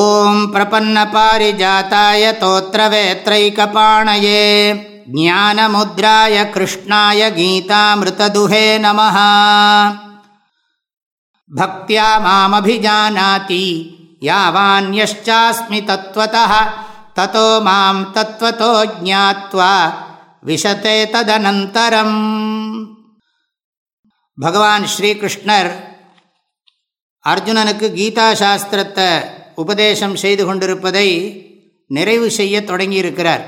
ॐ प्रपन्नपारिजाताय तोत्रवेत्रैकपाणये ज्ञानमुद्राय कृष्णाय गीतामृतदुहे नमः भक्त्या मामभिजानाति यावान्यश्चास्मि तत्त्वतः ततो मां तत्त्वतो ज्ञात्वा विशते तदनन्तरम् भगवान् श्रीकृष्णर् अर्जुननुक् गीताशास्त्रத்தை உபதேசம் செய்து கொண்டிருப்பதை நிறைவு செய்ய தொடங்கியிருக்கிறார்.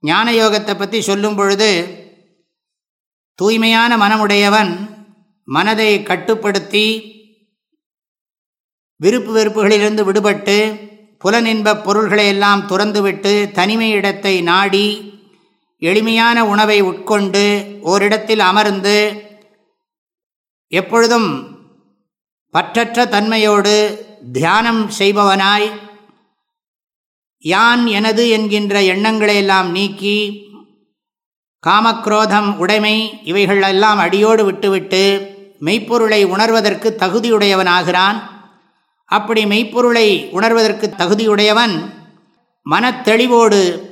ஞான யோகத்தை பற்றி சொல்லும் பொழுது தூய்மையான மனமுடையவன் மனதை கட்டுப்படுத்தி விருப்பு வெறுப்புகளிலிருந்து விடுபட்டு புலனின்பப் பொருள்களை எல்லாம் துறந்துவிட்டு தனிமை இடத்தை நாடி எளிமையான உணவை உட்கொண்டு ஓரிடத்தில் அமர்ந்து எப்பொழுதும் பற்றற்ற தன்மையோடு தியானம் செய்பவனாய் யான் எனது என்கின்ற எண்ணங்களையெல்லாம் நீக்கி காமக்ரோதம் உடைமை இவைகளெல்லாம் அடியோடு விட்டுவிட்டு மெய்ப்பொருளை உணர்வதற்கு தகுதியுடையவனாகிறான். அப்படி மெய்ப்பொருளை உணர்வதற்கு தகுதியுடையவன் மனத்தெளிவோடு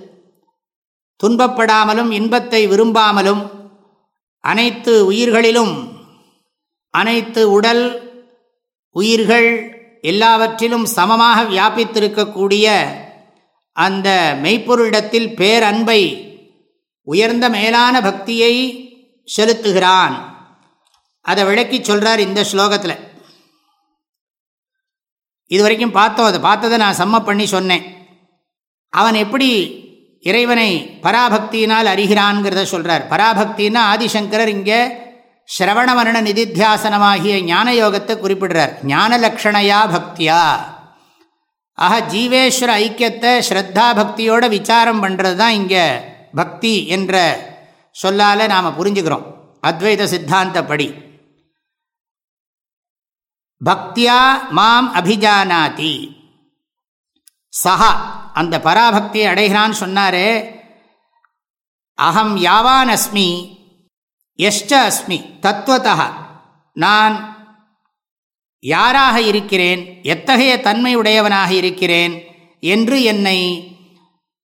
துன்பப்படாமலும் இன்பத்தை விரும்பாமலும் அனைத்து உயிர்களிலும் அனைத்து உடல் உயிர்கள் எல்லாவற்றிலும் சமமாக வியாபித்திருக்கக்கூடிய அந்த மெய்ப்பொருளிடத்தில் பேரன்பை உயர்ந்த மேலான பக்தியை செலுத்துகிறான். அதை விளக்கி சொல்கிறார் இந்த ஸ்லோகத்தில். இது வரைக்கும் பார்த்தோம் அதை பார்த்ததை நான் சம்ம பண்ணி சொன்னேன். அவன் எப்படி இறைவனை பராபக்தியினால் அறிகிறான்ங்கிறத சொல்கிறார் பராபக்தின்னா ஆதிசங்கரர் இங்கே ஸ்ரவணவர்ண நிதித்தியாசனமாகிய ஞான யோகத்தை குறிப்பிடுறார். ஞான லக்ஷணையா பக்தியா ஆக ஜீவேஸ்வர ஐக்கியத்தை ஸ்ரத்தா பக்தியோட விசாரம் பண்ணுறது தான் இங்கே பக்தி என்ற சொல்லால் நாம் புரிஞ்சுக்கிறோம் அத்வைத சித்தாந்தப்படி பக்தியா மாம் அபிஜானாதி சஹா அந்த பராபக்தியை அடைகிறான்னு சொன்னாரே அகம் யாவான் அஸ்மி எஷ்ட அஸ்மி தத்துவத்தா நான் யாராக இருக்கிறேன்? எத்தகைய தன்மையுடையவனாக இருக்கிறேன்? என்று என்னை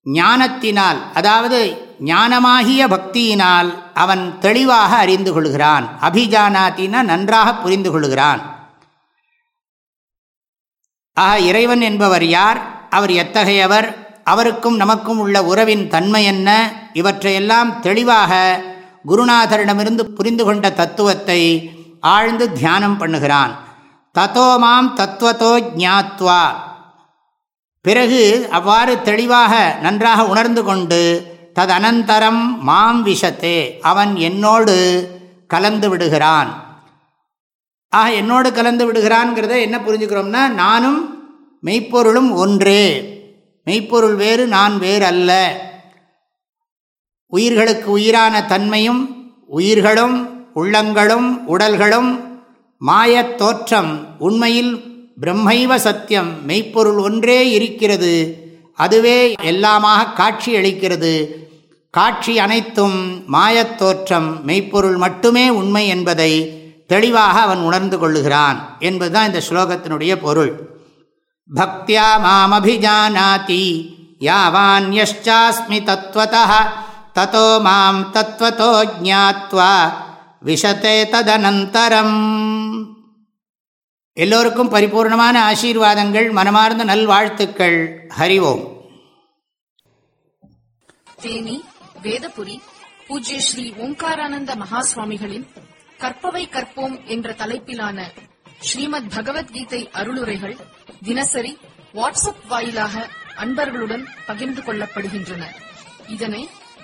ஞானத்தினால் அதாவது ஞானமாகிய பக்தியினால் அவன் தெளிவாக அறிந்து கொள்கிறான். அபிஜானாத்தினா நன்றாக புரிந்து கொள்கிறான். ஆக இறைவன் என்பவர் யார்? அவர் எத்தகையவர்? அவருக்கும் நமக்கும் உள்ள உறவின் தன்மை என்ன? இவற்றையெல்லாம் தெளிவாக குருநாதரிடமிருந்து புரிந்து கொண்ட தத்துவத்தை ஆழ்ந்து தியானம் பண்ணுகிறான். தத்தோமாம் தத்துவத்தோ ஜாத்வா பிறகு அவ்வாறு தெளிவாக நன்றாக உணர்ந்து கொண்டு ததனந்தரம் மாம் விஷத்தே அவன் என்னோடு கலந்து விடுகிறான். ஆக என்னோடு கலந்து விடுகிறான்ங்கிறத என்ன புரிஞ்சுக்கிறோம்னா நானும் மெய்ப்பொருளும் ஒன்றே. மெய்ப்பொருள் வேறு நான் வேறு அல்ல உயிர்களுக்கு உயிரான தன்மையும் உயிர்களும் உள்ளங்களும் உடல்களும் மாயத் தோற்றம் உண்மையில் பிரம்மைவ சத்தியம் மெய்ப்பொருள் ஒன்றே இருக்கிறது. அதுவே எல்லாமாக காட்சி அளிக்கிறது. காட்சி அனைத்தும் மாயத் தோற்றம் மெய்ப்பொருள் மட்டுமே உண்மை என்பதை தெளிவாக அவன் உணர்ந்து கொள்ளுகிறான் என்பதுதான் இந்த ஸ்லோகத்தினுடைய பொருள். பக்தியா மாமபிஜானாதி யாவான்யஷ்டாஸ்மி தத்வதா தத்தோ மாம் தத்துவத்தோ ஜாத்வா விஷத்தே ததனந்தரம் எல்லோருக்கும் பரிபூர்ணமான ஆசீர்வாதங்கள் மனமார்ந்த நல்வாழ்த்துக்கள். ஓம். தேனி வேதபுரி பூஜ்ய ஸ்ரீ ஓம்காரானந்த மகாசுவாமிகளின் கற்பவை கற்போம் என்ற தலைப்பிலான ஸ்ரீமத் பகவத்கீதை அருளுரைகள் தினசரி வாட்ஸ்அப் வாயிலாக அன்பர்களுடன் பகிர்ந்து கொள்ளப்படுகின்றன. இதனை